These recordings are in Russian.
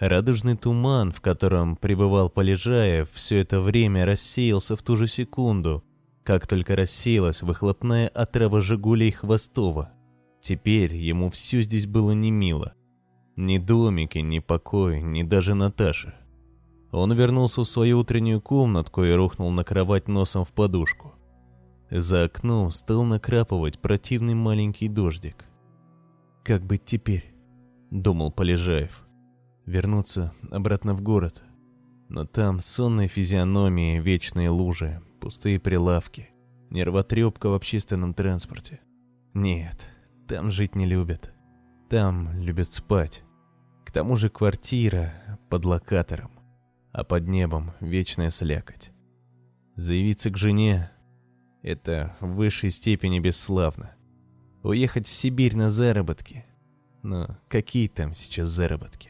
Радужный туман, в котором пребывал Полежаев, все это время рассеялся в ту же секунду, как только рассеялась выхлопная отрава «Жигулей» Хвостова. Теперь ему все здесь было не мило. Ни домики, ни покой, ни даже Наташа. Он вернулся в свою утреннюю комнатку и рухнул на кровать носом в подушку. За окном стал накрапывать противный маленький дождик. «Как быть теперь?» — думал Полежаев вернуться обратно в город. Но там сонные физиономии, вечные лужи, пустые прилавки, нервотрепка в общественном транспорте. Нет, там жить не любят. Там любят спать. К тому же квартира под локатором, а под небом вечная слякоть. Заявиться к жене — это в высшей степени бесславно. Уехать в Сибирь на заработки. Но какие там сейчас заработки?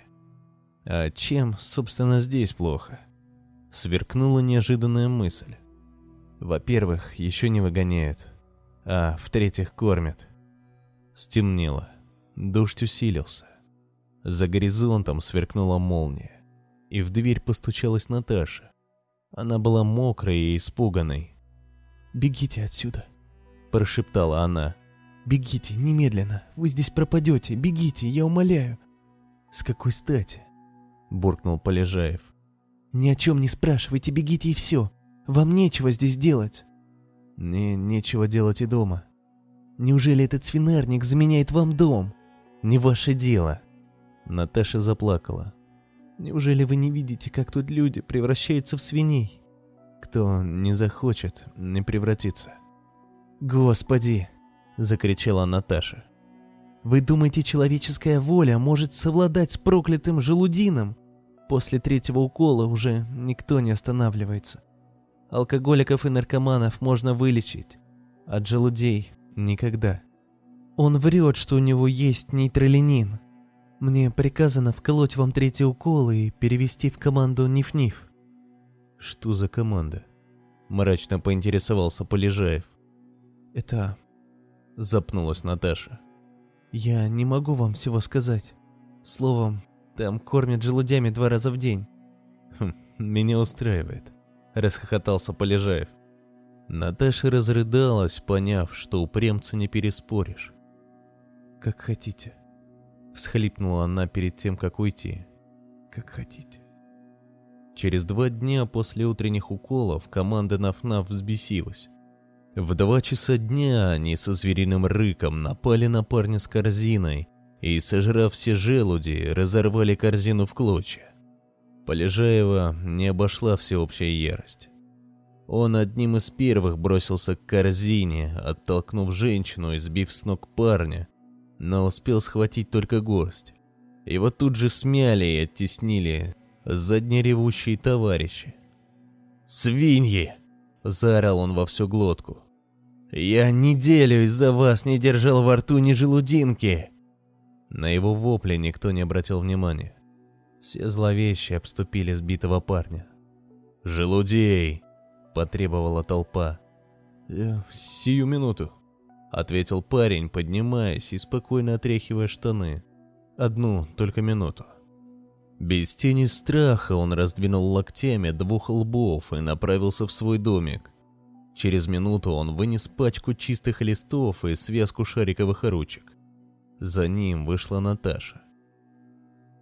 А чем, собственно, здесь плохо? Сверкнула неожиданная мысль. Во-первых, еще не выгоняют, а в-третьих, кормят. Стемнело. Дождь усилился. За горизонтом сверкнула молния, и в дверь постучалась Наташа. Она была мокрой и испуганной. «Бегите отсюда», — прошептала она. «Бегите, немедленно, вы здесь пропадете, бегите, я умоляю». «С какой стати?» — буркнул Полежаев. «Ни о чем не спрашивайте, бегите и все. Вам нечего здесь делать». «Мне нечего делать и дома». «Неужели этот свинарник заменяет вам дом?» «Не ваше дело». Наташа заплакала. «Неужели вы не видите, как тут люди превращаются в свиней?» «Кто не захочет, не превратится». «Господи!» — закричала Наташа. «Вы думаете, человеческая воля может совладать с проклятым желудином? После третьего укола уже никто не останавливается. Алкоголиков и наркоманов можно вылечить, от желудей никогда. Он врет, что у него есть нейтралинин. Мне приказано вколоть вам третий укол и перевести в команду Ниф-Ниф. Что за команда? Мрачно поинтересовался Полежаев. Это... Запнулась Наташа. Я не могу вам всего сказать. Словом, там кормят желудями два раза в день. Хм, меня устраивает. Расхохотался Полежаев. Наташа разрыдалась, поняв, что упрямца не переспоришь. «Как хотите», — всхлипнула она перед тем, как уйти. «Как хотите». Через два дня после утренних уколов команда Нафнаф взбесилась. В два часа дня они со звериным рыком напали на парня с корзиной и, сожрав все желуди, разорвали корзину в клочья. Полежаева не обошла всеобщая ярость. Он одним из первых бросился к корзине, оттолкнув женщину и сбив с ног парня, но успел схватить только горсть. Его тут же смяли и оттеснили заднеревущие товарищи. «Свиньи!» — заорал он во всю глотку. «Я неделю из-за вас не держал во рту ни желудинки!» На его вопли никто не обратил внимания. Все зловеще обступили сбитого парня. «Желудей!» — потребовала толпа. «Я сию минуту», — ответил парень, поднимаясь и спокойно отряхивая штаны. «Одну только минуту». Без тени страха он раздвинул локтями двух лбов и направился в свой домик. Через минуту он вынес пачку чистых листов и связку шариковых ручек. За ним вышла Наташа.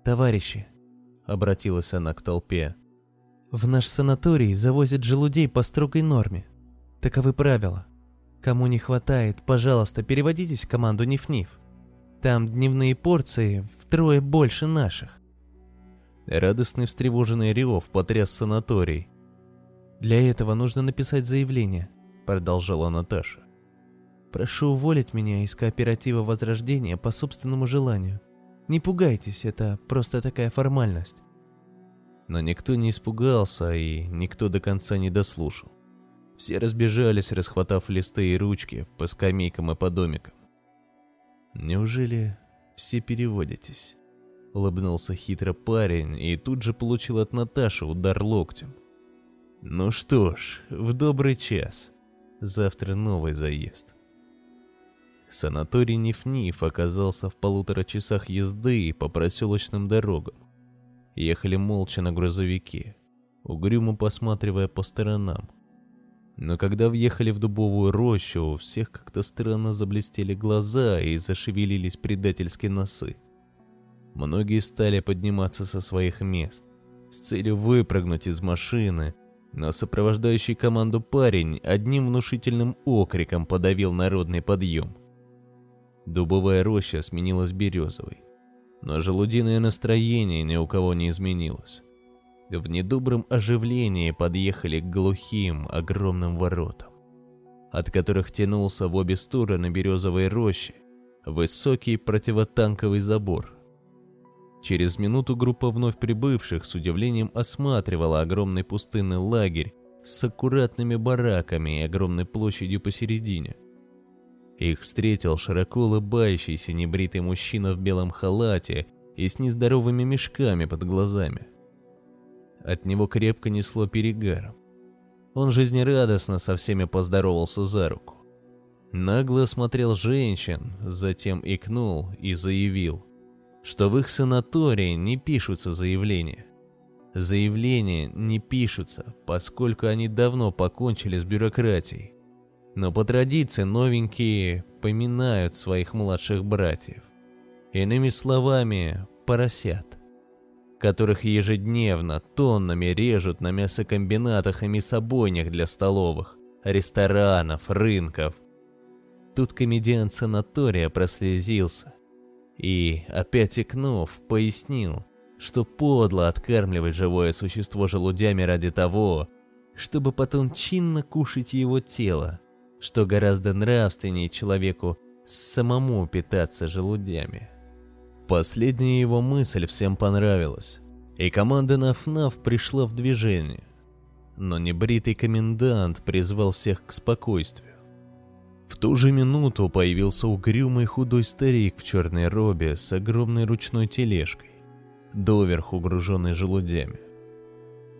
«Товарищи», — обратилась она к толпе, — «в наш санаторий завозят желудей по строгой норме. Таковы правила. Кому не хватает, пожалуйста, переводитесь в команду Ниф-Ниф. Там дневные порции втрое больше наших». Радостный встревоженный рев потряс санаторий. «Для этого нужно написать заявление», — продолжала Наташа. Прошу уволить меня из кооператива Возрождения по собственному желанию. Не пугайтесь, это просто такая формальность. Но никто не испугался, и никто до конца не дослушал. Все разбежались, расхватав листы и ручки по скамейкам и по домикам. «Неужели все переводитесь?» — улыбнулся хитро парень и тут же получил от Наташи удар локтем. «Ну что ж, в добрый час. Завтра новый заезд». Санаторий Ниф-Ниф оказался в полутора часах езды по проселочным дорогам. ехали молча на грузовике, угрюмо посматривая по сторонам. Но когда въехали в дубовую рощу, у всех как-то странно заблестели глаза и зашевелились предательски носы. Многие стали подниматься со своих мест с целью выпрыгнуть из машины, но сопровождающий команду парень одним внушительным окриком подавил народный подъем. Дубовая роща сменилась березовой, но желудиное настроение ни у кого не изменилось в недобром оживлении подъехали к глухим, огромным воротам, от которых тянулся в обе стороны березовой рощи высокий противотанковый забор. Через минуту группа вновь прибывших с удивлением осматривала огромный пустынный лагерь с аккуратными бараками и огромной площадью посередине. Их встретил широко улыбающийся небритый мужчина в белом халате и с нездоровыми мешками под глазами – от него крепко несло перегаром. Он жизнерадостно со всеми поздоровался за руку. Нагло осмотрел женщин, затем икнул и заявил, что в их санатории не пишутся заявления. Заявления не пишутся, поскольку они давно покончили с бюрократией. Но по традиции новенькие поминают своих младших братьев. Иными словами, поросят которых ежедневно тоннами режут на мясокомбинатах и мясобойнях для столовых, ресторанов, рынков. Тут комедиан санатория прослезился и, опять икнув, пояснил, что подло откармливать живое существо желудями ради того, чтобы потом чинно кушать его тело, что гораздо нравственнее человеку самому питаться желудями. Последняя его мысль всем понравилась, и команда Нафнаф пришла в движение. Но небритый комендант призвал всех к спокойствию. В ту же минуту появился угрюмый худой старик в черной робе с огромной ручной тележкой, доверху груженной желудями.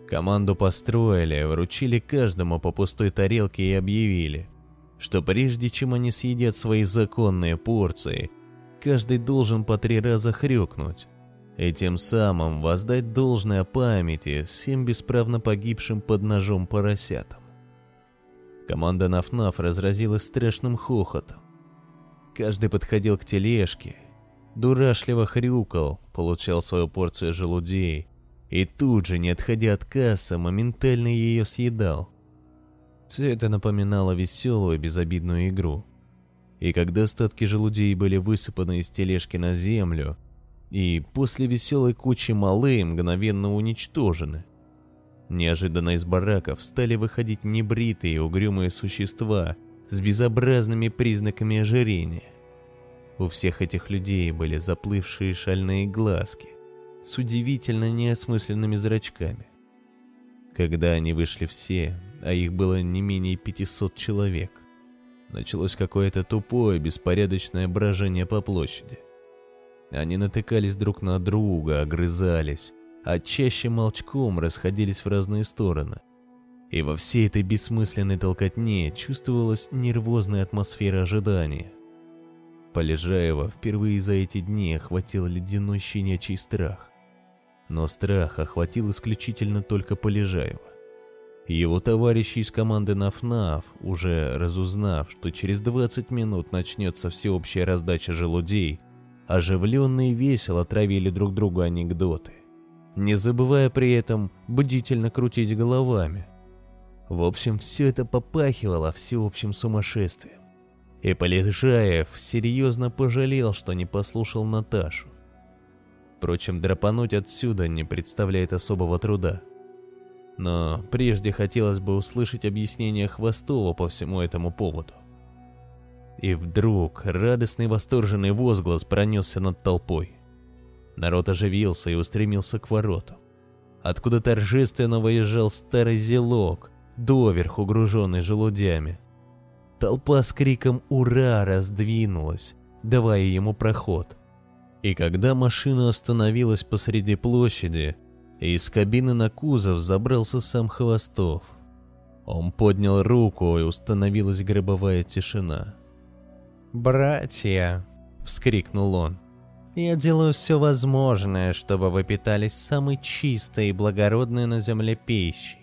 Команду построили, вручили каждому по пустой тарелке и объявили, что прежде чем они съедят свои законные порции, каждый должен по три раза хрюкнуть, и тем самым воздать должное памяти всем бесправно погибшим под ножом поросятам. Команда Нафнаф разразилась страшным хохотом. Каждый подходил к тележке, дурашливо хрюкал, получал свою порцию желудей и тут же, не отходя от кассы, моментально ее съедал. Все это напоминало веселую безобидную игру – и когда остатки желудей были высыпаны из тележки на землю, и после веселой кучи малы мгновенно уничтожены. Неожиданно из бараков стали выходить небритые угрюмые существа с безобразными признаками ожирения. У всех этих людей были заплывшие шальные глазки с удивительно неосмысленными зрачками. Когда они вышли все, а их было не менее 500 человек, началось какое-то тупое, беспорядочное брожение по площади. Они натыкались друг на друга, огрызались, а чаще молчком расходились в разные стороны. И во всей этой бессмысленной толкотне чувствовалась нервозная атмосфера ожидания. Полежаева впервые за эти дни охватил ледяной щенячий страх. Но страх охватил исключительно только Полежаева. Его товарищи из команды Нафнаф, уже разузнав, что через 20 минут начнется всеобщая раздача желудей, оживленно и весело травили друг другу анекдоты, не забывая при этом бдительно крутить головами. В общем, все это попахивало всеобщим сумасшествием. И Полежаев серьезно пожалел, что не послушал Наташу. Впрочем, драпануть отсюда не представляет особого труда но прежде хотелось бы услышать объяснение Хвостова по всему этому поводу. И вдруг радостный восторженный возглас пронесся над толпой. Народ оживился и устремился к воротам, откуда торжественно выезжал старый зелок, доверху груженный желудями. Толпа с криком «Ура!» раздвинулась, давая ему проход. И когда машина остановилась посреди площади, из кабины на кузов забрался сам Хвостов. Он поднял руку, и установилась гробовая тишина. «Братья!» — вскрикнул он. Я делаю все возможное, чтобы вы питались самой чистой и благородной на земле пищей.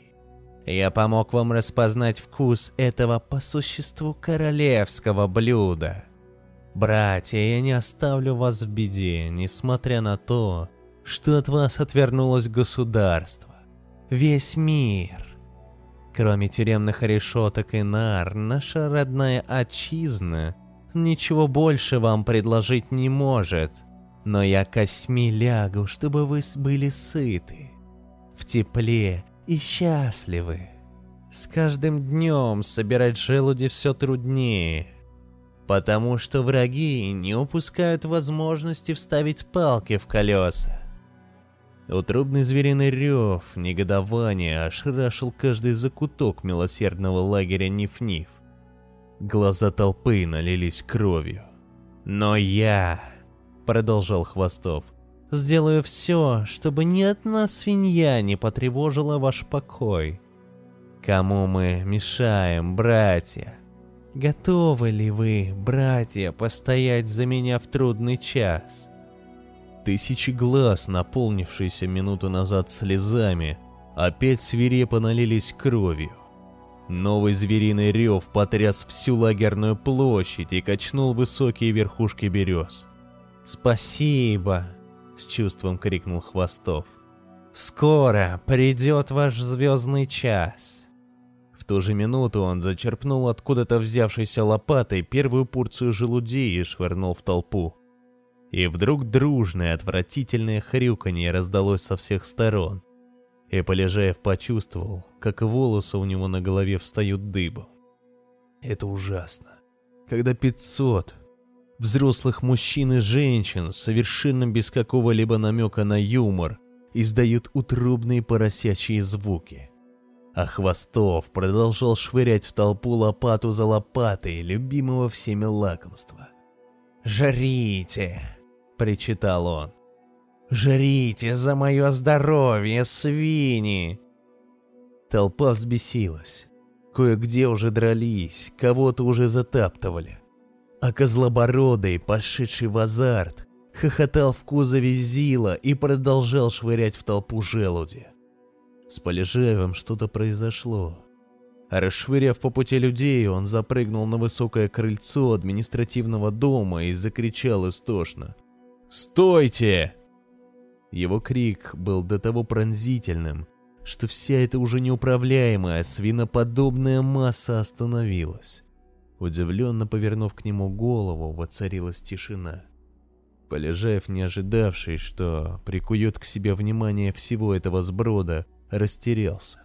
Я помог вам распознать вкус этого по существу королевского блюда. Братья, я не оставлю вас в беде, несмотря на то, что от вас отвернулось государство. Весь мир. Кроме тюремных решеток и нар, наша родная отчизна ничего больше вам предложить не может. Но я косьми лягу, чтобы вы были сыты, в тепле и счастливы. С каждым днем собирать желуди все труднее, потому что враги не упускают возможности вставить палки в колеса. Утрубный звериный рев, негодование ошрашил каждый закуток милосердного лагеря Ниф-Ниф. Глаза толпы налились кровью. «Но я...» — продолжал Хвостов. Сделаю все, чтобы ни одна свинья не потревожила ваш покой. Кому мы мешаем, братья? Готовы ли вы, братья, постоять за меня в трудный час? Тысячи глаз, наполнившиеся минуту назад слезами, опять свирепо налились кровью. Новый звериный рев потряс всю лагерную площадь и качнул высокие верхушки берез. «Спасибо!» с чувством крикнул Хвостов. «Скоро придет ваш звездный час!» В ту же минуту он зачерпнул откуда-то взявшейся лопатой первую порцию желудей и швырнул в толпу. И вдруг дружное отвратительное хрюканье раздалось со всех сторон. И Полежаев почувствовал, как волосы у него на голове встают дыбом. Это ужасно. Когда пятьсот, Взрослых мужчин и женщин, совершенно без какого-либо намека на юмор, издают утробные поросячьи звуки. А Хвостов продолжал швырять в толпу лопату за лопатой любимого всеми лакомства. «Жрите!» — причитал он. «Жрите за мое здоровье, свиньи!» Толпа взбесилась. Кое-где уже дрались, кого-то уже затаптывали а козлобородый, пошедший в азарт, хохотал в кузове Зила и продолжал швырять в толпу желуди. С Полежаевым что-то произошло. Расшвыряв по пути людей, он запрыгнул на высокое крыльцо административного дома и закричал истошно. «Стойте!» Его крик был до того пронзительным, что вся эта уже неуправляемая свиноподобная масса остановилась. Удивленно повернув к нему голову, воцарилась тишина. Полежаев, не ожидавший, что прикует к себе внимание всего этого сброда, растерялся.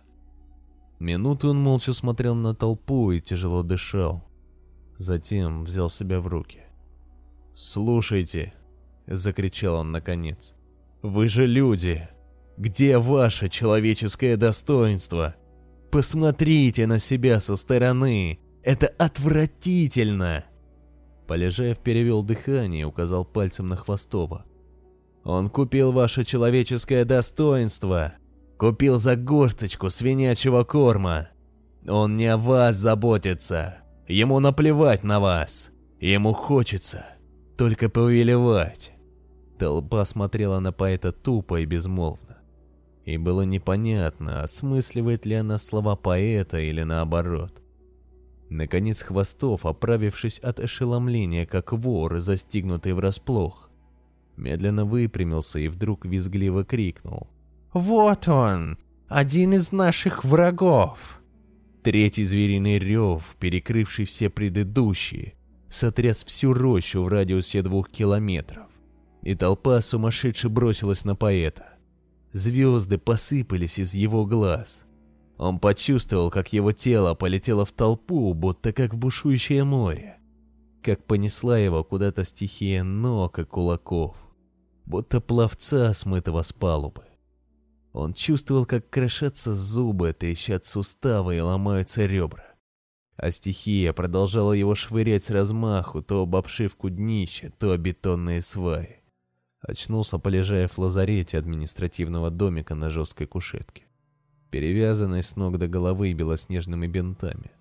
Минуту он молча смотрел на толпу и тяжело дышал. Затем взял себя в руки. «Слушайте», — закричал он наконец, — «вы же люди! Где ваше человеческое достоинство? Посмотрите на себя со стороны! Это отвратительно!» Полежаев перевел дыхание и указал пальцем на Хвостова. «Он купил ваше человеческое достоинство. Купил за горсточку свинячьего корма. Он не о вас заботится. Ему наплевать на вас. Ему хочется только повелевать». Толпа смотрела на поэта тупо и безмолвно. И было непонятно, осмысливает ли она слова поэта или наоборот. Наконец Хвостов, оправившись от ошеломления, как вор, застигнутый врасплох, медленно выпрямился и вдруг визгливо крикнул. «Вот он! Один из наших врагов!» Третий звериный рев, перекрывший все предыдущие, сотряс всю рощу в радиусе двух километров. И толпа сумасшедше бросилась на поэта. Звезды посыпались из его глаз. Он почувствовал, как его тело полетело в толпу, будто как в бушующее море. Как понесла его куда-то стихия ног и кулаков, будто пловца, смытого с палубы. Он чувствовал, как крошатся зубы, трещат суставы и ломаются ребра. А стихия продолжала его швырять с размаху то об обшивку днища, то о бетонные сваи. Очнулся, полежая в лазарете административного домика на жесткой кушетке перевязанной с ног до головы белоснежными бинтами.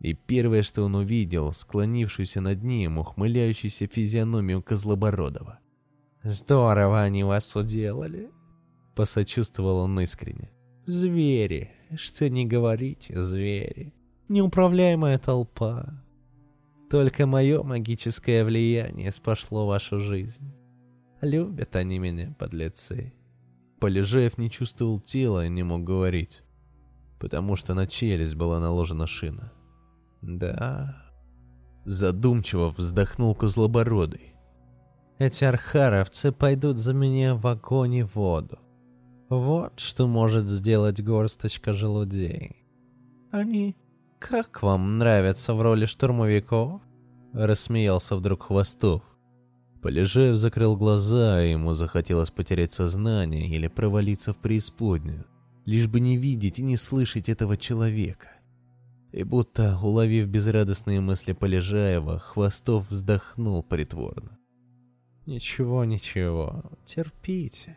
И первое, что он увидел, склонившуюся над ним, ухмыляющуюся физиономию Козлобородова. Здорово они вас уделали. Посочувствовал он искренне. Звери, что не говорите, звери. Неуправляемая толпа. Только мое магическое влияние спасло вашу жизнь. Любят они меня, подлецы. Полежаев не чувствовал тела и не мог говорить, потому что на челюсть была наложена шина. Да. Задумчиво вздохнул Козлобородый. Эти архаровцы пойдут за меня в огонь и воду. Вот что может сделать горсточка желудей. Они как вам нравятся в роли штурмовиков? Рассмеялся вдруг Хвостов. Полежаев закрыл глаза, и ему захотелось потерять сознание или провалиться в преисподнюю, лишь бы не видеть и не слышать этого человека. И будто, уловив безрадостные мысли Полежаева, Хвостов вздохнул притворно. «Ничего, ничего, терпите».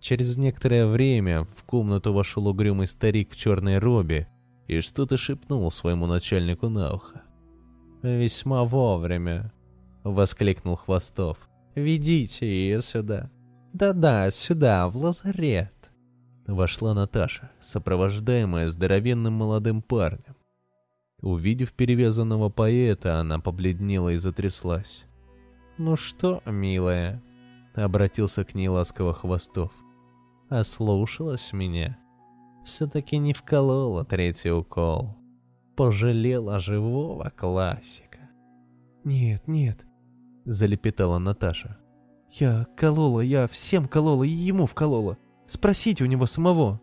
Через некоторое время в комнату вошел угрюмый старик в черной робе и что-то шепнул своему начальнику на ухо. «Весьма вовремя», — воскликнул Хвостов. «Ведите ее сюда». «Да-да, сюда, в лазарет». Вошла Наташа, сопровождаемая здоровенным молодым парнем. Увидев перевязанного поэта, она побледнела и затряслась. «Ну что, милая?» — обратился к ней ласково Хвостов. «Ослушалась меня? Все-таки не вколола третий укол. Пожалела живого классика». «Нет, нет», — залепетала Наташа. «Я колола, я всем колола и ему вколола. Спросите у него самого».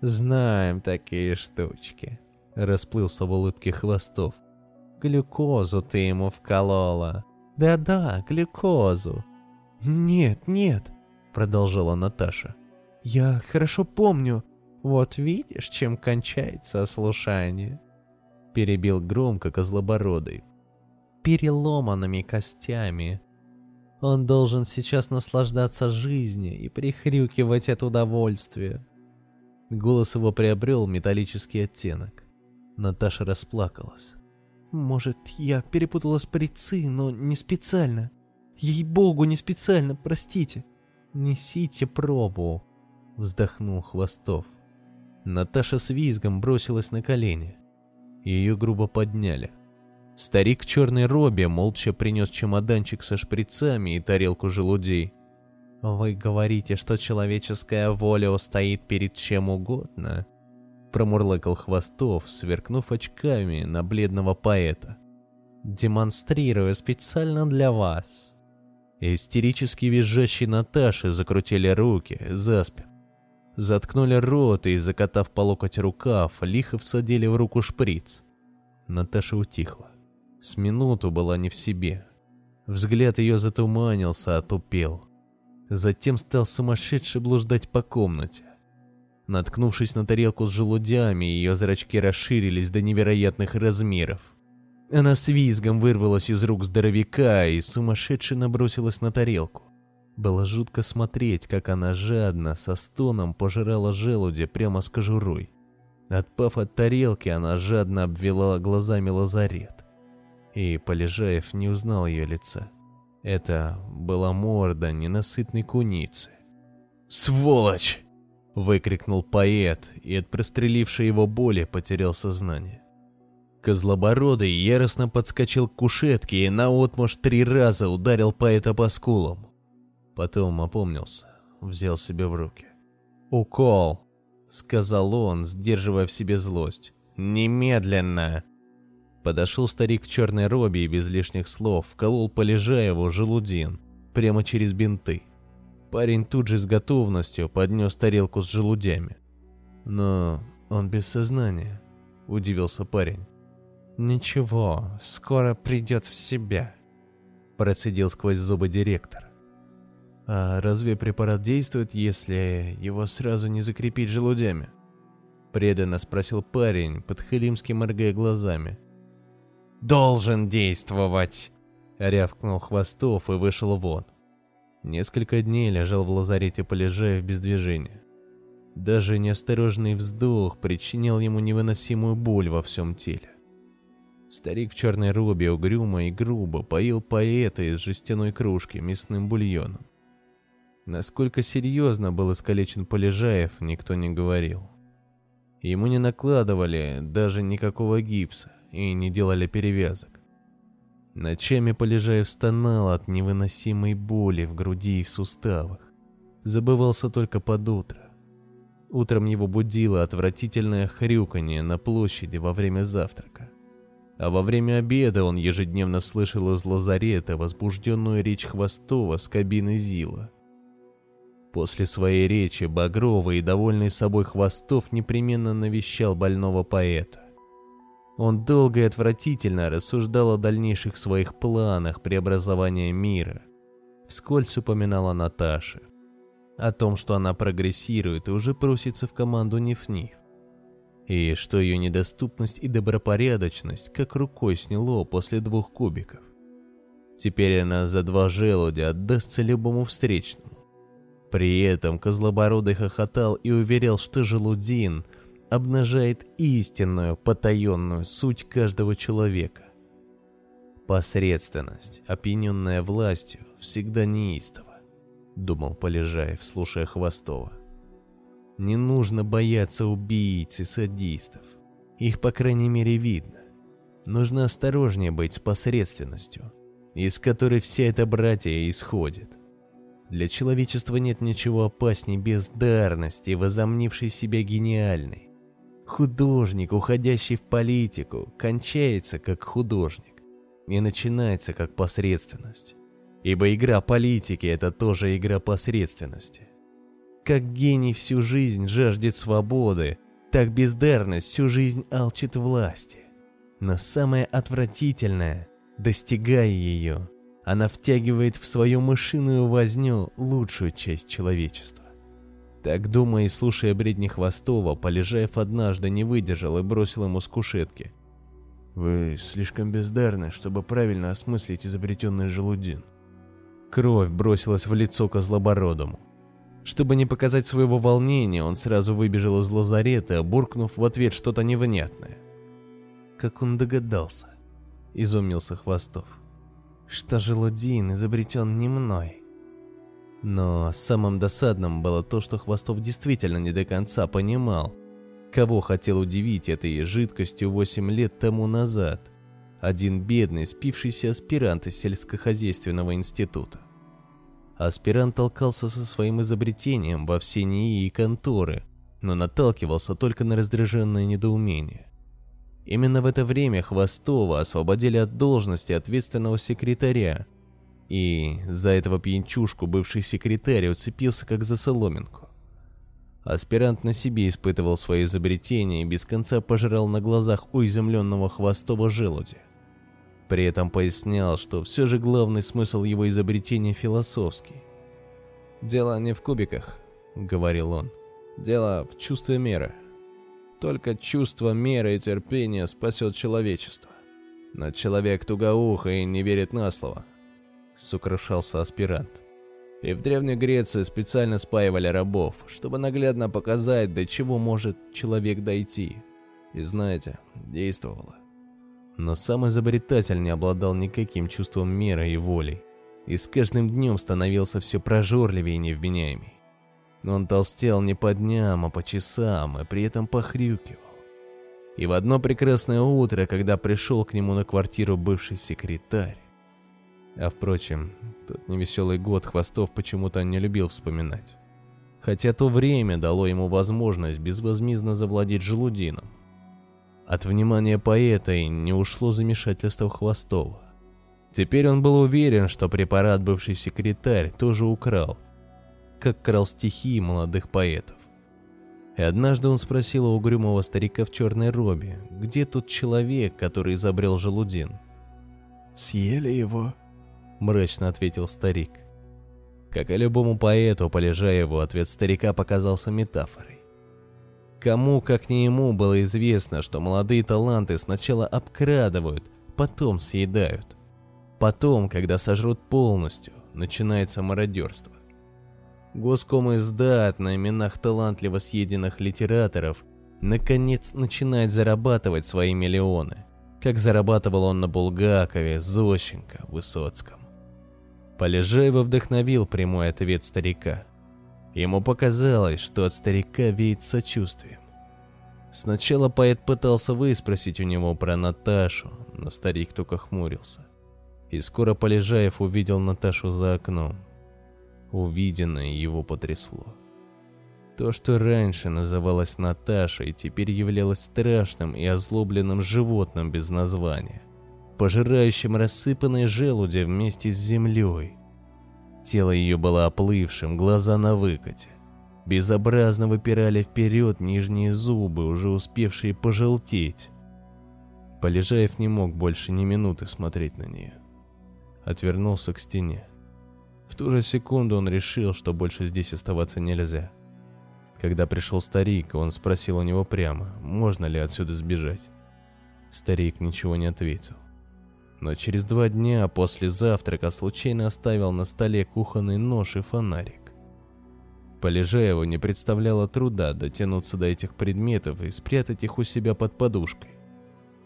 «Знаем такие штучки», — расплылся в улыбке Хвостов. «Глюкозу ты ему вколола. Да-да, глюкозу. Нет, нет, продолжала Наташа. Я хорошо помню. Вот видишь, чем кончается ослушание. Перебил громко козлобородый. Переломанными костями. Он должен сейчас наслаждаться жизнью и прихрюкивать от удовольствия. Голос его приобрел металлический оттенок. Наташа расплакалась. Может, я перепутала сприцы, но не специально. Ей-богу, не специально, простите. Несите пробу, вздохнул Хвостов. Наташа с визгом бросилась на колени. Ее грубо подняли. Старик в черной робе молча принес чемоданчик со шприцами и тарелку желудей. «Вы говорите, что человеческая воля устоит перед чем угодно?» Промурлыкал Хвостов, сверкнув очками на бледного поэта. «Демонстрирую специально для вас». Истерически визжащей Наташи закрутили руки за спину. Заткнули рот и, закатав по локоть рукав, лихо всадили в руку шприц. Наташа утихла. С минуту была не в себе. Взгляд ее затуманился, отупел. Затем стал сумасшедше блуждать по комнате. Наткнувшись на тарелку с желудями, ее зрачки расширились до невероятных размеров. Она с визгом вырвалась из рук здоровяка и сумасшедше набросилась на тарелку. Было жутко смотреть, как она жадно, со стоном пожирала желуди прямо с кожурой. Отпав от тарелки, она жадно обвела глазами лазарет. И Полежаев не узнал ее лица. Это была морда ненасытной куницы. «Сволочь!» Выкрикнул поэт, и от прострелившей его боли потерял сознание. Козлобородый яростно подскочил к кушетке и наотмашь три раза ударил поэта по скулам. Потом опомнился, взял себя в руки. «Укол!» — сказал он, сдерживая в себе злость. «Немедленно!» Подошел старик в черной робе и без лишних слов вколол Полежаеву желудин прямо через бинты. Парень тут же с готовностью поднес тарелку с желудями. «Но он без сознания», — удивился парень. «Ничего, скоро придет в себя», — процедил сквозь зубы директор. «А разве препарат действует, если его сразу не закрепить желудями?» Преданно спросил парень, подхалимски моргая глазами. «Должен действовать!» — рявкнул Хвостов и вышел вон. Несколько дней лежал в лазарете, полежая без движения. Даже неосторожный вздох причинял ему невыносимую боль во всем теле. Старик в черной робе угрюмо и грубо поил поэта из жестяной кружки мясным бульоном. Насколько серьезно был искалечен Полежаев, никто не говорил. Ему не накладывали даже никакого гипса и не делали перевязок. Ночами Полежаев стонал от невыносимой боли в груди и в суставах. Забывался только под утро. Утром его будило отвратительное хрюканье на площади во время завтрака. А во время обеда он ежедневно слышал из лазарета возбужденную речь Хвостова с кабины Зила. После своей речи Багровый и довольный собой Хвостов непременно навещал больного поэта. Он долго и отвратительно рассуждал о дальнейших своих планах преобразования мира. Вскользь упоминала Наташа. О том, что она прогрессирует и уже просится в команду Ниф-Ниф и что ее недоступность и добропорядочность как рукой сняло после двух кубиков. Теперь она за два желудя отдастся любому встречному. При этом Козлобородый хохотал и уверял, что желудин обнажает истинную потаенную суть каждого человека. Посредственность, опьяненная властью, всегда неистова, думал Полежаев, слушая Хвостова. Не нужно бояться убийц и садистов. Их, по крайней мере, видно. Нужно осторожнее быть с посредственностью, из которой вся эта братья исходит. Для человечества нет ничего опасней бездарности, возомнившей себя гениальной. Художник, уходящий в политику, кончается как художник и начинается как посредственность. Ибо игра политики – это тоже игра посредственности. Как гений всю жизнь жаждет свободы, так бездарность всю жизнь алчит власти. Но самое отвратительное, достигая ее, она втягивает в свою мышиную возню лучшую часть человечества. Так, думая и слушая бредни Хвостова, Полежаев однажды не выдержал и бросил ему с кушетки. «Вы слишком бездарны, чтобы правильно осмыслить изобретенный желудин». Кровь бросилась в лицо Козлобородому. Чтобы не показать своего волнения, он сразу выбежал из лазарета, буркнув в ответ что-то невнятное. Как он догадался, изумился Хвостов, что желудин изобретен не мной. Но самым досадным было то, что Хвостов действительно не до конца понимал, кого хотел удивить этой жидкостью 8 лет тому назад. Один бедный, спившийся аспирант из сельскохозяйственного института. Аспирант толкался со своим изобретением во все НИИ и конторы, но наталкивался только на раздраженное недоумение. Именно в это время Хвостова освободили от должности ответственного секретаря, и за этого пьянчушку бывший секретарь уцепился как за соломинку. Аспирант на себе испытывал свое изобретение и без конца пожирал на глазах у изумленного Хвостова желудя. При этом пояснял, что все же главный смысл его изобретения философский. «Дело не в кубиках», — говорил он. «Дело в чувстве меры. Только чувство меры и терпения спасет человечество. Но человек тугоуха и не верит на слово», — сокрушался аспирант. И в Древней Греции специально спаивали рабов, чтобы наглядно показать, до чего может человек дойти. И знаете, действовало. Но сам изобретатель не обладал никаким чувством меры и воли, и с каждым днем становился все прожорливее и невменяемей. Он толстел не по дням, а по часам, и при этом похрюкивал. И в одно прекрасное утро, когда пришел к нему на квартиру бывший секретарь, а впрочем, тот невеселый год Хвостов почему-то не любил вспоминать. Хотя то время дало ему возможность безвозмездно завладеть желудином. От внимания поэта и не ушло замешательство Хвостова. Теперь он был уверен, что препарат бывший секретарь тоже украл, как крал стихи молодых поэтов. И однажды он спросил у угрюмого старика в черной робе, где тот человек, который изобрел желудин. «Съели его», — мрачно ответил старик. Как и любому поэту, его ответ старика показался метафорой. Кому, как не ему, было известно, что молодые таланты сначала обкрадывают, потом съедают. Потом, когда сожрут полностью, начинается мародерство. Госком издат на именах талантливо съеденных литераторов наконец начинает зарабатывать свои миллионы. как зарабатывал он на Булгакове, Зощенко, Высоцком. Полежаева вдохновил прямой ответ старика. Ему показалось, что от старика веет сочувствием. Сначала поэт пытался выспросить у него про Наташу, но старик только хмурился. И скоро Полежаев увидел Наташу за окном. Увиденное его потрясло. То, что раньше называлось Наташей, теперь являлось страшным и озлобленным животным без названия, пожирающим рассыпанные желуди вместе с землей. Тело ее было оплывшим, глаза на выкате. Безобразно выпирали вперед нижние зубы, уже успевшие пожелтеть. Полежаев не мог больше ни минуты смотреть на нее. Отвернулся к стене. Ту же секунду он решил, что больше здесь оставаться нельзя. Когда пришел старик, он спросил у него прямо, можно ли отсюда сбежать. Старик ничего не ответил. Но через два дня после завтрака случайно оставил на столе кухонный нож и фонарик. Полежаеву не представляло труда дотянуться до этих предметов и спрятать их у себя под подушкой.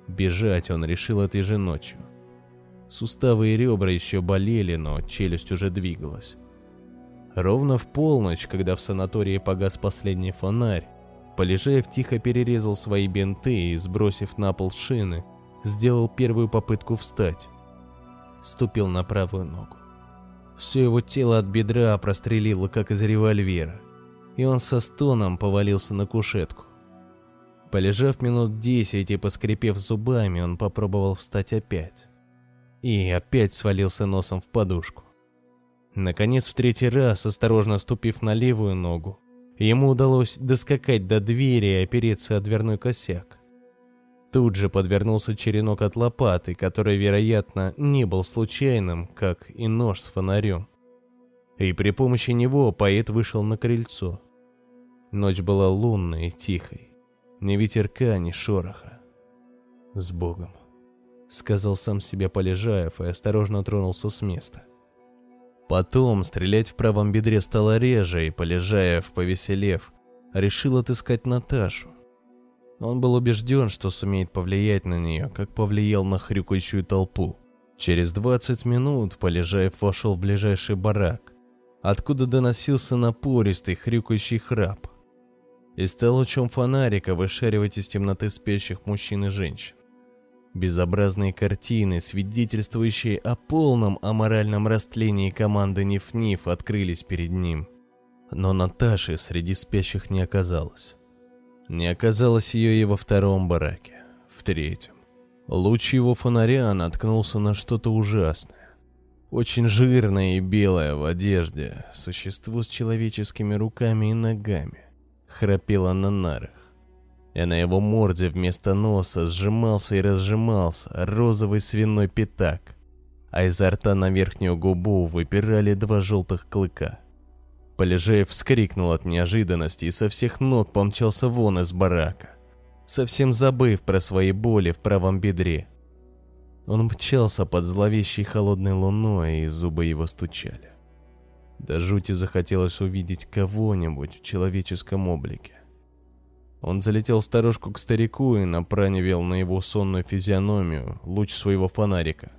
Бежать он решил этой же ночью. Суставы и ребра еще болели, но челюсть уже двигалась. Ровно в полночь, когда в санатории погас последний фонарь, Полежаев тихо перерезал свои бинты и, сбросив на пол шины, сделал первую попытку встать. Ступил на правую ногу. Все его тело от бедра прострелило, как из револьвера, и он со стоном повалился на кушетку. Полежав минут десять и поскрипев зубами, он попробовал встать опять. И опять свалился носом в подушку. Наконец, в третий раз, осторожно ступив на левую ногу, ему удалось доскакать до двери и опереться о дверной косяк. Тут же подвернулся черенок от лопаты, который, вероятно, не был случайным, как и нож с фонарем. И при помощи него поэт вышел на крыльцо. Ночь была лунной и тихой. Ни ветерка, ни шороха. «С Богом», — сказал сам себе Полежаев и осторожно тронулся с места. Потом стрелять в правом бедре стало реже, и Полежаев, повеселев, решил отыскать Наташу. Он был убежден, что сумеет повлиять на нее, как повлиял на хрюкающую толпу. Через 20 минут Полежаев вошел в ближайший барак, откуда доносился напористый хрюкающий храп. И стал лучом фонарика вышаривать из темноты спящих мужчин и женщин. Безобразные картины, свидетельствующие о полном аморальном растлении команды Ниф-Ниф, открылись перед ним. Но Наташи среди спящих не оказалось. Не оказалось ее и во втором бараке, в третьем. Луч его фонаря наткнулся на что-то ужасное. Очень жирное и белое в одежде, существо с человеческими руками и ногами, храпело на нарах и на его морде вместо носа сжимался и разжимался розовый свиной пятак, а изо рта на верхнюю губу выпирали два желтых клыка. Полежаев вскрикнул от неожиданности и со всех ног помчался вон из барака, совсем забыв про свои боли в правом бедре. Он мчался под зловещей холодной луной, и зубы его стучали. До жути захотелось увидеть кого-нибудь в человеческом облике. Он залетел в старушку к старику и направил на его сонную физиономию луч своего фонарика.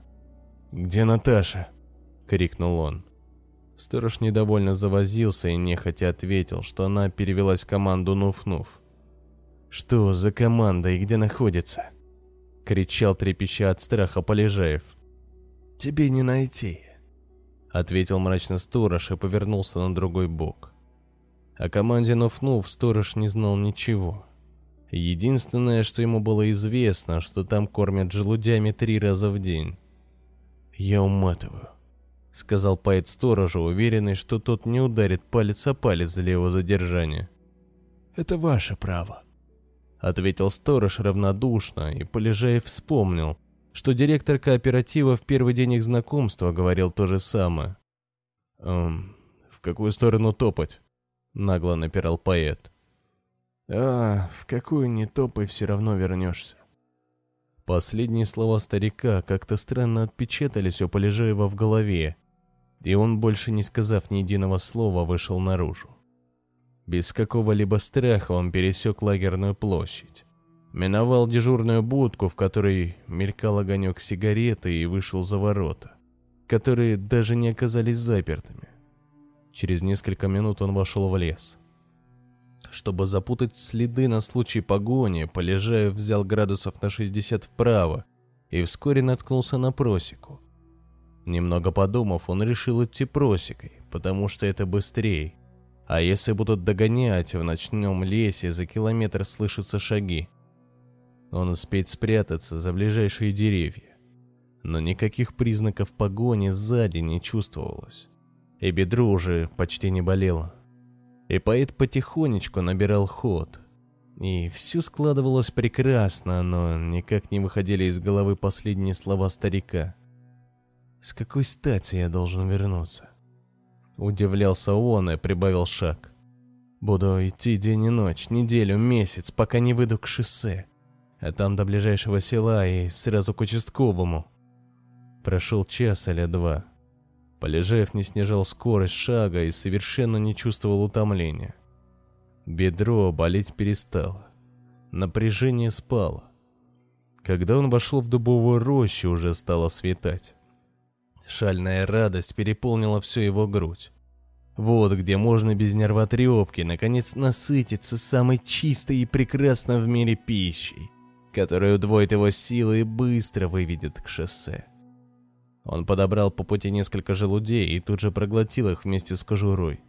«Где Наташа?» — крикнул он. Сторож недовольно завозился и нехотя ответил, что она перевелась в команду Нуф-Нуф. «Что за команда и где находится?» — кричал трепеща от страха Полежаев. «Тебе не найти», — ответил мрачно сторож и повернулся на другой бок. О команде Нуф-Нуф сторож не знал ничего. Единственное, что ему было известно, что там кормят желудями три раза в день. «Я уматываю», — сказал поэт сторожа, уверенный, что тот не ударит палец о палец для его задержания. «Это ваше право», — ответил сторож равнодушно, и Полежаев вспомнил, что директор кооператива в первый день их знакомства говорил то же самое. «Эм, в какую сторону топать?» — нагло напирал поэт. «А, в какую не топай, все равно вернешься». Последние слова старика как-то странно отпечатались у Полежаева в голове, и он, больше не сказав ни единого слова, вышел наружу. Без какого-либо страха он пересек лагерную площадь. Миновал дежурную будку, в которой мелькал огонек сигареты и вышел за ворота, которые даже не оказались запертыми. Через несколько минут он вошел в лес. Чтобы запутать следы на случай погони, Полежаев взял градусов на 60 вправо и вскоре наткнулся на просеку. Немного подумав, он решил идти просекой, потому что это быстрее. А если будут догонять, в ночном лесе за километр слышатся шаги. Он успеет спрятаться за ближайшие деревья. Но никаких признаков погони сзади не чувствовалось. И бедро уже почти не болело. И поэт потихонечку набирал ход. И все складывалось прекрасно, но никак не выходили из головы последние слова старика. «С какой стати я должен вернуться?» Удивлялся он и прибавил шаг. «Буду идти день и ночь, неделю, месяц, пока не выйду к шоссе а там до ближайшего села и сразу к участковому. Прошел час или два. Полежев не снижал скорость шага и совершенно не чувствовал утомления. Бедро болеть перестало. Напряжение спало. Когда он вошел в дубовую рощу, уже стало светать. Шальная радость переполнила всю его грудь. Вот где можно без нервотрепки наконец насытиться самой чистой и прекрасной в мире пищей который удвоит его силы и быстро выведет к шоссе. Он подобрал по пути несколько желудей и тут же проглотил их вместе с кожурой.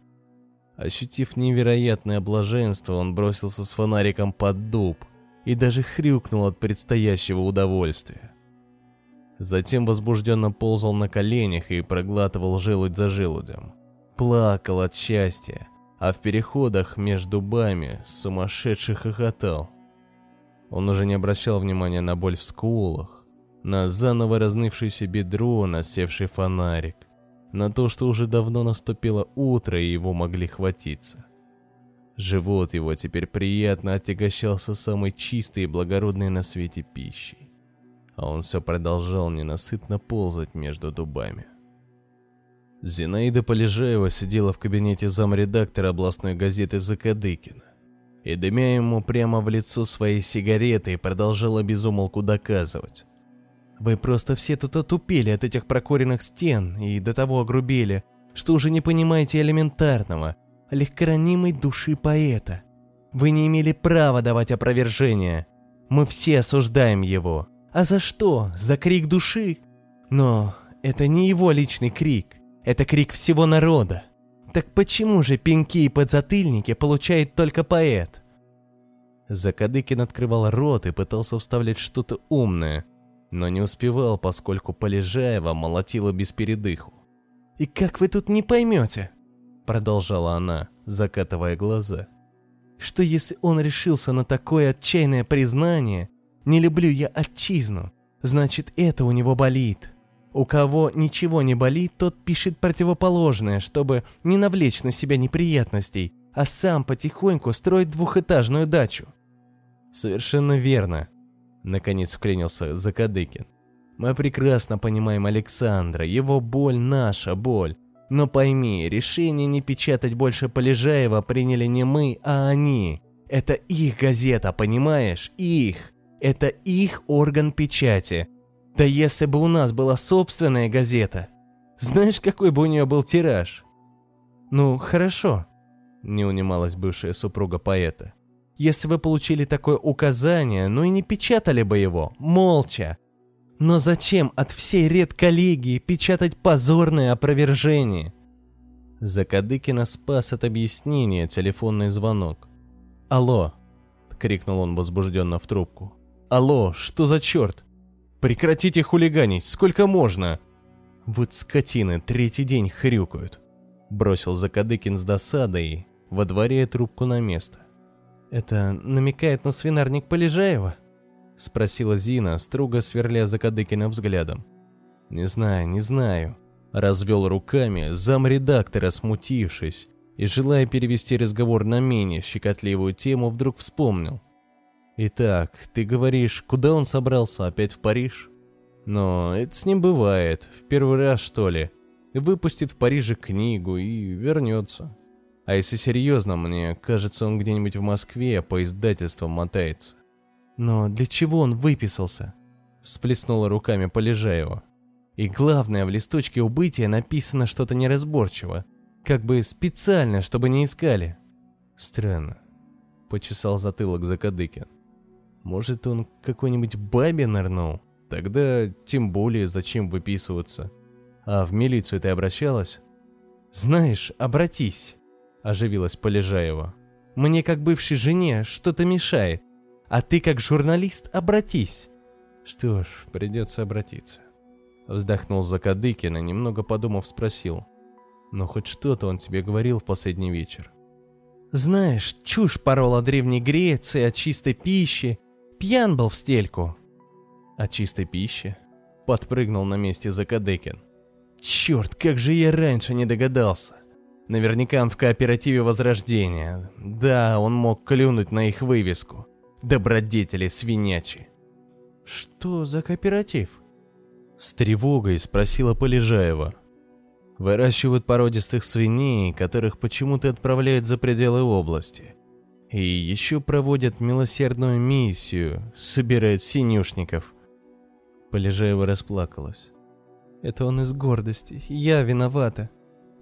Ощутив невероятное блаженство, он бросился с фонариком под дуб и даже хрюкнул от предстоящего удовольствия. Затем возбужденно ползал на коленях и проглатывал желудь за желудем. Плакал от счастья, а в переходах между дубами сумасшедший хохотал. Он уже не обращал внимания на боль в скулах, на заново разнывшееся бедро, на севший фонарик, на то, что уже давно наступило утро и его могли хватиться. Живот его теперь приятно отягощался самой чистой и благородной на свете пищей, а он все продолжал ненасытно ползать между дубами. Зинаида Полежаева сидела в кабинете замредактора областной газеты «Закадыкина» и, дымя ему прямо в лицо своей сигаретой, продолжала безумолку доказывать. «Вы просто все тут отупели от этих прокуренных стен и до того огрубели, что уже не понимаете элементарного, легкоранимой души поэта. Вы не имели права давать опровержение. Мы все осуждаем его. А за что? За крик души? Но это не его личный крик, это крик всего народа. Так почему же пеньки и подзатыльники получает только поэт? Закадыкин открывал рот и пытался вставлять что-то умное, но не успевал, поскольку Полежаева молотила без передыху. «И как вы тут не поймете?» Продолжала она, закатывая глаза. «Что если он решился на такое отчаянное признание «Не люблю я отчизну», значит это у него болит. У кого ничего не болит, тот пишет противоположное, чтобы не навлечь на себя неприятностей, а сам потихоньку строит двухэтажную дачу. Совершенно верно, наконец вклинился Закадыкин. Мы прекрасно понимаем Александра, его боль наша боль. Но пойми, решение не печатать больше Полежаева приняли не мы, а они. Это их газета, понимаешь? Их. Это их орган печати. Да если бы у нас была собственная газета, знаешь, какой бы у нее был тираж? Ну, хорошо, не унималась бывшая супруга поэта. Если вы получили такое указание, ну и не печатали бы его, молча. Но зачем от всей редколлегии печатать позорное опровержение? Закадыкина спас от объяснения телефонный звонок. «Алло!» — крикнул он возбужденно в трубку. «Алло, что за черт? Прекратите хулиганить, сколько можно? Вот скотины третий день хрюкают. Бросил Закадыкин с досадой, во дворе трубку на место. Это намекает на свинарник Полежаева? Спросила Зина, строго сверля Закадыкина взглядом. Не знаю, не знаю. Развел руками, замредактора смутившись, и, желая перевести разговор на менее щекотливую тему, вдруг вспомнил. Итак, ты говоришь, куда он собрался, опять в Париж? Но это с ним бывает, в первый раз что ли. Выпустит в Париже книгу и вернется. А если серьезно, мне кажется, он где-нибудь в Москве по издательствам мотается. Но для чего он выписался? Всплеснула руками Полежаева. И главное, в листочке убытия написано что-то неразборчиво. Как бы специально, чтобы не искали. Странно. Почесал затылок Закадыкин. Может, он какой-нибудь бабе нырнул? Тогда тем более зачем выписываться. А в милицию ты обращалась? Знаешь, обратись, оживилась Полежаева. Мне как бывшей жене что-то мешает. А ты как журналист обратись. Что ж, придется обратиться. Вздохнул Закадыкин и, немного подумав, спросил. «Но хоть что-то он тебе говорил в последний вечер?» «Знаешь, чушь порол о Древней Греции, о чистой пище. Пьян был в стельку». «О чистой пище?» Подпрыгнул на месте Закадыкин. «Черт, как же я раньше не догадался!» Наверняка он в кооперативе Возрождения. Да, он мог клюнуть на их вывеску. Добродетели свинячи. «Что за кооператив?» С тревогой спросила Полежаева. Выращивают породистых свиней, которых почему-то отправляют за пределы области. И еще проводят милосердную миссию, собирают синюшников. Полежаева расплакалась. Это он из гордости. Я виновата.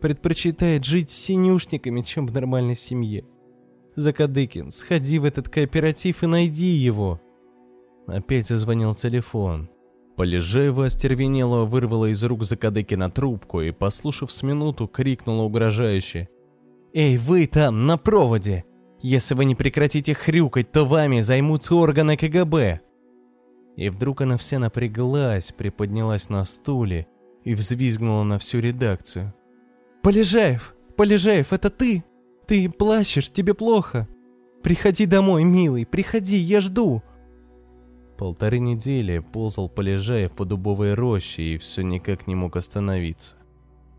Предпочитает жить с синюшниками, чем в нормальной семье. Закадыкин, сходи в этот кооператив и найди его. Опять зазвонил телефон. Полежаева остервенело вырвала из рук Закадыкина трубку и, послушав с минуту, крикнула угрожающе. «Эй, вы там, на проводе! Если вы не прекратите хрюкать, то вами займутся органы КГБ!» И вдруг она вся напряглась, приподнялась на стуле и взвизгнула на всю редакцию. «Полежаев! Полежаев, это ты! Ты плачешь, тебе плохо! Приходи домой, милый, приходи, я жду!» Полторы недели ползал Полежаев по дубовой роще и все никак не мог остановиться.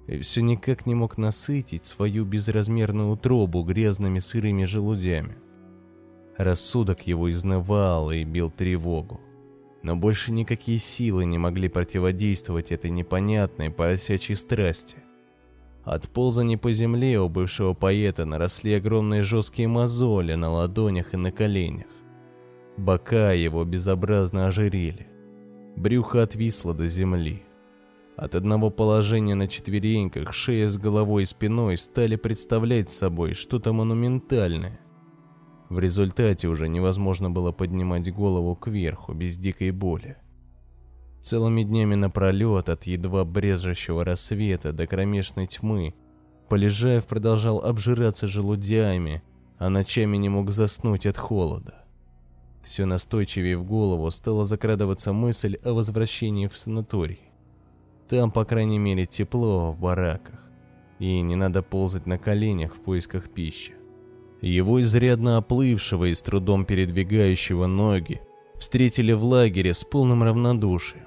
И все никак не мог насытить свою безразмерную утробу грязными сырыми желудями. Рассудок его изнывал и бил тревогу. Но больше никакие силы не могли противодействовать этой непонятной поросячьей страсти. От ползания по земле у бывшего поэта наросли огромные жесткие мозоли на ладонях и на коленях. Бока его безобразно ожирели. Брюхо отвисло до земли. От одного положения на четвереньках шея с головой и спиной стали представлять собой что-то монументальное. В результате уже невозможно было поднимать голову кверху без дикой боли. Целыми днями напролет от едва брежущего рассвета до кромешной тьмы Полежаев продолжал обжираться желудями, а ночами не мог заснуть от холода. Все настойчивее в голову стала закрадываться мысль о возвращении в санаторий. Там, по крайней мере, тепло в бараках, и не надо ползать на коленях в поисках пищи. Его изрядно оплывшего и с трудом передвигающего ноги встретили в лагере с полным равнодушием,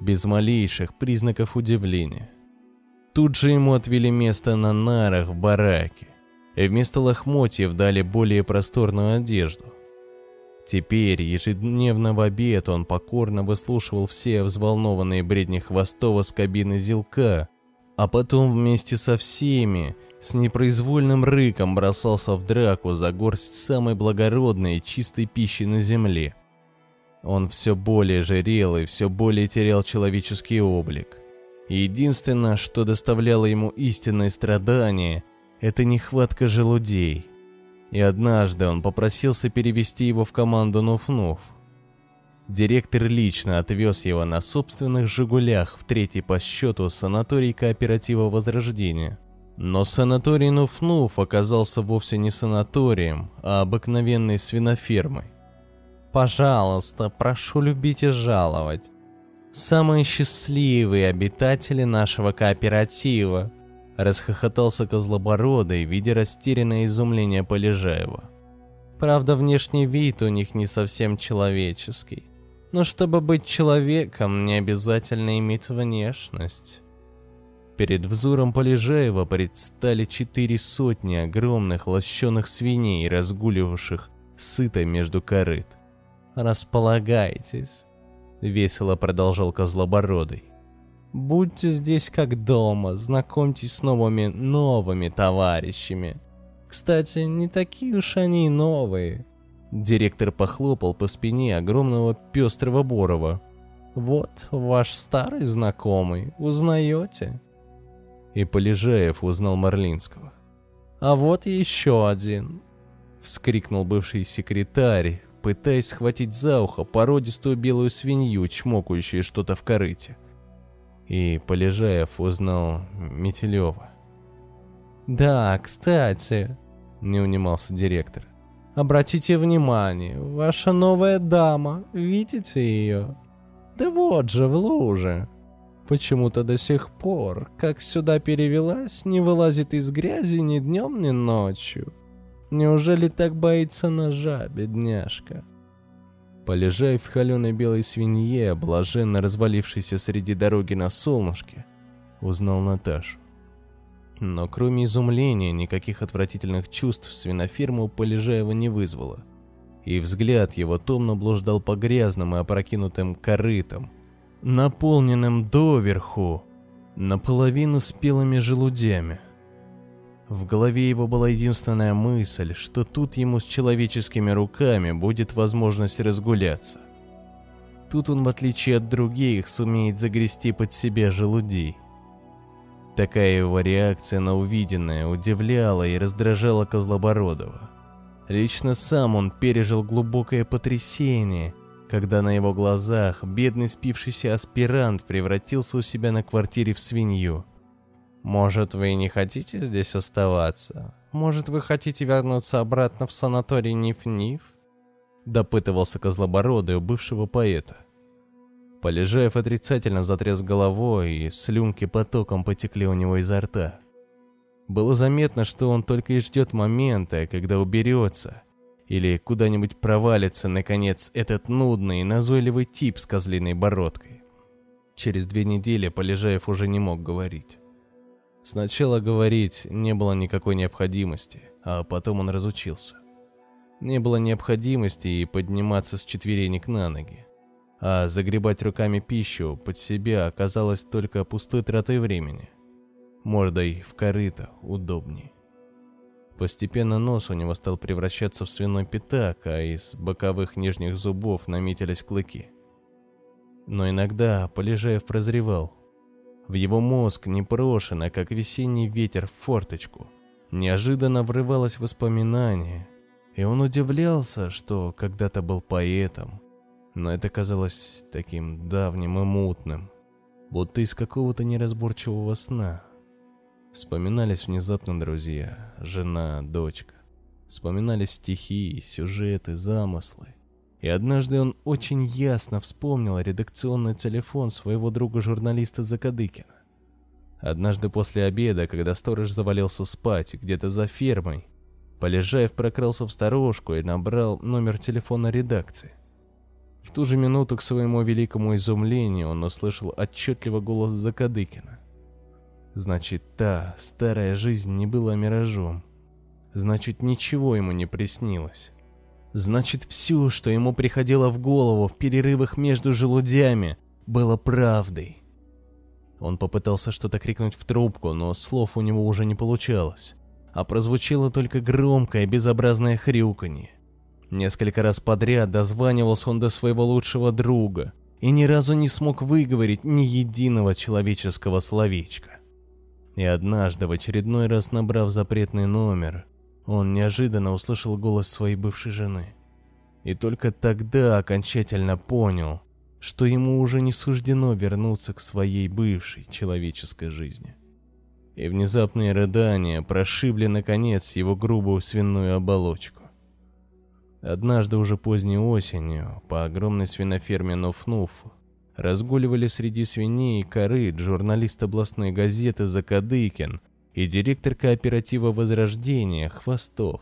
без малейших признаков удивления. Тут же ему отвели место на нарах в бараке, и вместо лохмотьев дали более просторную одежду. Теперь, ежедневно в обед, он покорно выслушивал все взволнованные бредни Хвостова с кабины Зилка, а потом вместе со всеми с непроизвольным рыком бросался в драку за горсть самой благородной и чистой пищи на земле. Он все более жирел и все более терял человеческий облик. Единственное, что доставляло ему истинное страдание, это нехватка желудей – и однажды он попросился перевести его в команду Нуф-Нуф. Директор лично отвез его на собственных «Жигулях» в третий по счету санаторий кооператива Возрождения. Но санаторий Нуф-Нуф оказался вовсе не санаторием, а обыкновенной свинофермой. «Пожалуйста, прошу любить и жаловать. Самые счастливые обитатели нашего кооператива», Расхохотался Козлобородый, видя растерянное изумление Полежаева. Правда, внешний вид у них не совсем человеческий. Но чтобы быть человеком, не обязательно иметь внешность. Перед взором Полежаева предстали четыре сотни огромных лощеных свиней, разгуливавших сыто между корыт. «Располагайтесь», — весело продолжал Козлобородый. Будьте здесь как дома, знакомьтесь с новыми новыми товарищами. Кстати, не такие уж они и новые. Директор похлопал по спине огромного пестрого Борова. «Вот ваш старый знакомый, узнаете?» И Полежаев узнал Марлинского. «А вот еще один!» — вскрикнул бывший секретарь, пытаясь схватить за ухо породистую белую свинью, чмокающую что-то в корыте. И Полежаев узнал Метелева. «Да, кстати», — не унимался директор. «Обратите внимание, ваша новая дама, видите ее? Да вот же в луже. Почему-то до сих пор, как сюда перевелась, не вылазит из грязи ни днем, ни ночью. Неужели так боится ножа, бедняжка?» Полежай в холеной белой свинье, блаженно развалившейся среди дороги на солнышке, узнал Наташу. Но кроме изумления, никаких отвратительных чувств свиноферма у Полежаева не вызвало. И взгляд его томно блуждал по грязным и опрокинутым корытам, наполненным доверху, наполовину спелыми желудями. В голове его была единственная мысль, что тут ему с человеческими руками будет возможность разгуляться. Тут он, в отличие от других, сумеет загрести под себя желудей. Такая его реакция на увиденное удивляла и раздражала Козлобородова. Лично сам он пережил глубокое потрясение, когда на его глазах бедный спившийся аспирант превратился у себя на квартире в свинью. «Может, вы не хотите здесь оставаться? Может, вы хотите вернуться обратно в санаторий Ниф-Ниф?» Допытывался Козлобородый у бывшего поэта. Полежаев отрицательно затряс головой, и слюнки потоком потекли у него изо рта. Было заметно, что он только и ждет момента, когда уберется, или куда-нибудь провалится, наконец, этот нудный, назойливый тип с козлиной бородкой. Через две недели Полежаев уже не мог говорить. Сначала говорить не было никакой необходимости, а потом он разучился. Не было необходимости и подниматься с четверенек на ноги а загребать руками пищу под себя оказалось только пустой тратой времени. Мордой в корыто удобнее. Постепенно нос у него стал превращаться в свиной пятак, а из боковых нижних зубов наметились клыки. Но иногда Полежаев прозревал. В его мозг непрошено, как весенний ветер в форточку, неожиданно врывалось воспоминание, и он удивлялся, что когда-то был поэтом, но это казалось таким давним и мутным, будто из какого-то неразборчивого сна. Вспоминались внезапно друзья, жена, дочка. Вспоминались стихи, сюжеты, замыслы. И однажды он очень ясно вспомнил редакционный телефон своего друга-журналиста Закадыкина. Однажды после обеда, когда сторож завалился спать где-то за фермой, Полежаев прокрался в сторожку и набрал номер телефона редакции. В ту же минуту, к своему великому изумлению, он услышал отчетливо голос Закадыкина. Значит, та старая жизнь не была миражом. Значит, ничего ему не приснилось. Значит, все, что ему приходило в голову в перерывах между желудями, было правдой. Он попытался что-то крикнуть в трубку, но слов у него уже не получалось, а прозвучало только громкое безобразное хрюканье. Несколько раз подряд дозванивался он до своего лучшего друга и ни разу не смог выговорить ни единого человеческого словечка. И однажды, в очередной раз набрав запретный номер, он неожиданно услышал голос своей бывшей жены. И только тогда окончательно понял, что ему уже не суждено вернуться к своей бывшей человеческой жизни. И внезапные рыдания прошибли наконец его грубую свиную оболочку. Однажды уже поздней осенью по огромной свиноферме Нуф-Нуф разгуливали среди свиней и корыт журналист областной газеты Закадыкин и директор кооператива Возрождения Хвостов.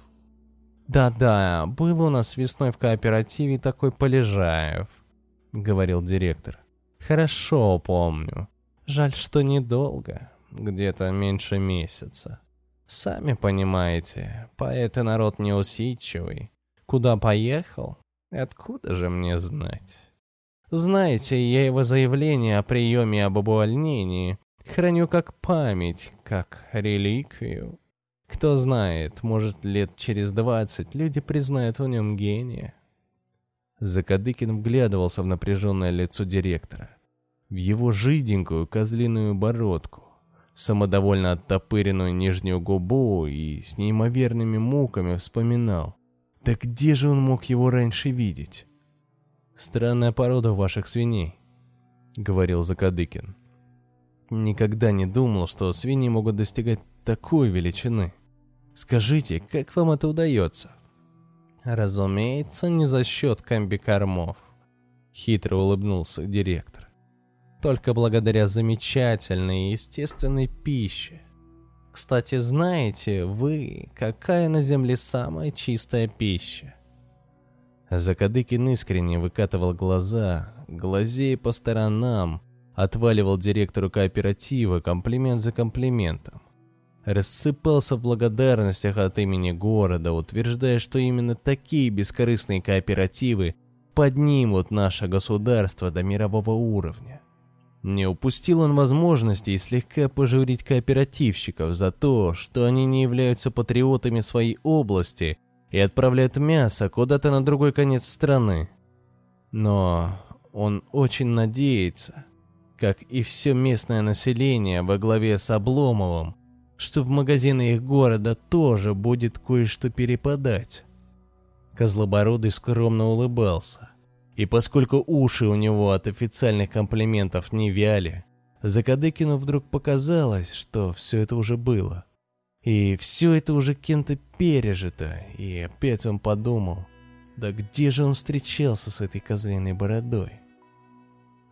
«Да-да, был у нас весной в кооперативе такой Полежаев», — говорил директор. «Хорошо помню. Жаль, что недолго, где-то меньше месяца. Сами понимаете, поэты народ неусидчивый. Куда поехал? Откуда же мне знать? Знаете, я его заявление о приеме об увольнении храню как память, как реликвию. Кто знает, может, лет через двадцать люди признают в нем гения. Закадыкин вглядывался в напряженное лицо директора, в его жиденькую козлиную бородку, самодовольно оттопыренную нижнюю губу и с неимоверными муками вспоминал. Да где же он мог его раньше видеть? «Странная порода ваших свиней», — говорил Закадыкин. «Никогда не думал, что свиньи могут достигать такой величины. Скажите, как вам это удается?» «Разумеется, не за счет комбикормов», — хитро улыбнулся директор. «Только благодаря замечательной и естественной пище. Кстати, знаете вы, какая на Земле самая чистая пища?» Закадыкин искренне выкатывал глаза, глазея по сторонам, отваливал директору кооператива комплимент за комплиментом рассыпался в благодарностях от имени города, утверждая, что именно такие бескорыстные кооперативы поднимут наше государство до мирового уровня. Не упустил он возможности и слегка пожурить кооперативщиков за то, что они не являются патриотами своей области и отправляют мясо куда-то на другой конец страны. Но он очень надеется, как и все местное население во главе с Обломовым, что в магазины их города тоже будет кое-что перепадать. Козлобородый скромно улыбался. И поскольку уши у него от официальных комплиментов не вяли, Закадыкину вдруг показалось, что все это уже было. И все это уже кем-то пережито, и опять он подумал, да где же он встречался с этой козлиной бородой?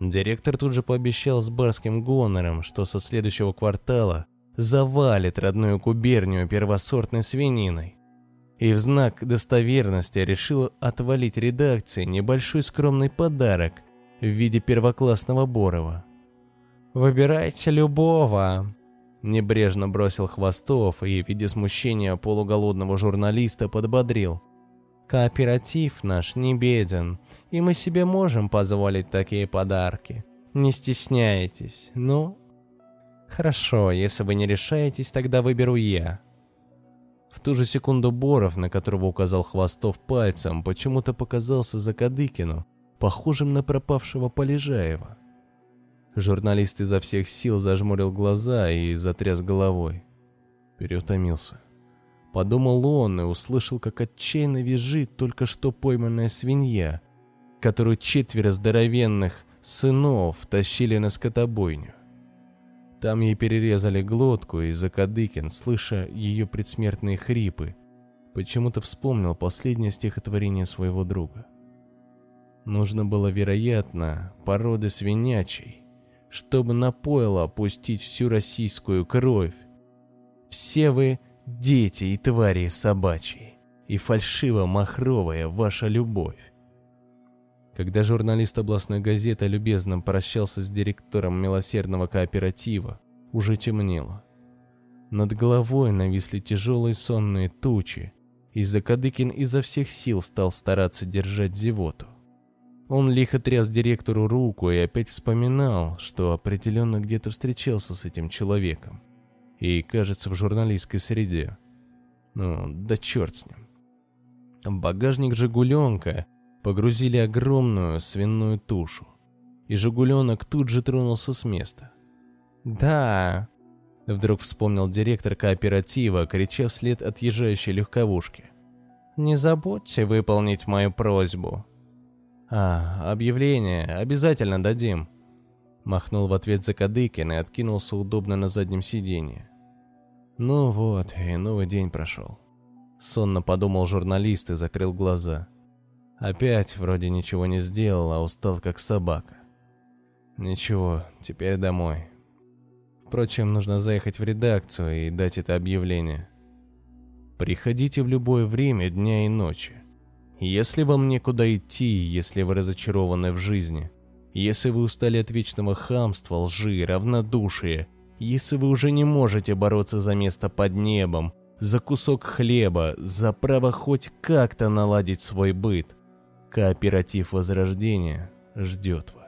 Директор тут же пообещал с барским гонором, что со следующего квартала завалит родную губернию первосортной свининой. И в знак достоверности решил отвалить редакции небольшой скромный подарок в виде первоклассного Борова. «Выбирайте любого», — небрежно бросил Хвостов и, в виде смущения полуголодного журналиста, подбодрил. «Кооператив наш не беден, и мы себе можем позволить такие подарки. Не стесняйтесь, ну, «Хорошо, если вы не решаетесь, тогда выберу я». В ту же секунду Боров, на которого указал Хвостов пальцем, почему-то показался Закадыкину, похожим на пропавшего Полежаева. Журналист изо всех сил зажмурил глаза и затряс головой. Переутомился. Подумал он и услышал, как отчаянно визжит только что пойманная свинья, которую четверо здоровенных сынов тащили на скотобойню. Там ей перерезали глотку, и Закадыкин, слыша ее предсмертные хрипы, почему-то вспомнил последнее стихотворение своего друга. Нужно было, вероятно, породы свинячей, чтобы на пойло опустить всю российскую кровь. Все вы дети и твари собачьи, и фальшиво-махровая ваша любовь. Когда журналист областной газеты любезно прощался с директором милосердного кооператива, уже темнело. Над головой нависли тяжелые сонные тучи, и Закадыкин изо всех сил стал стараться держать зевоту. Он лихо тряс директору руку и опять вспоминал, что определенно где-то встречался с этим человеком. И, кажется, в журналистской среде. Ну, да черт с ним. В багажник «Жигуленка» погрузили огромную свиную тушу. И «Жигуленок» тут же тронулся с места. «Да», — вдруг вспомнил директор кооператива, крича вслед отъезжающей легковушки. «Не забудьте выполнить мою просьбу». «А, объявление, обязательно дадим», — махнул в ответ Закадыкин и откинулся удобно на заднем сиденье. «Ну вот, и новый день прошел». Сонно подумал журналист и закрыл глаза. Опять вроде ничего не сделал, а устал как собака. Ничего, теперь домой. Впрочем, нужно заехать в редакцию и дать это объявление. Приходите в любое время дня и ночи. Если вам некуда идти, если вы разочарованы в жизни, если вы устали от вечного хамства, лжи, равнодушия, если вы уже не можете бороться за место под небом, за кусок хлеба, за право хоть как-то наладить свой быт, кооператив Возрождения ждет вас.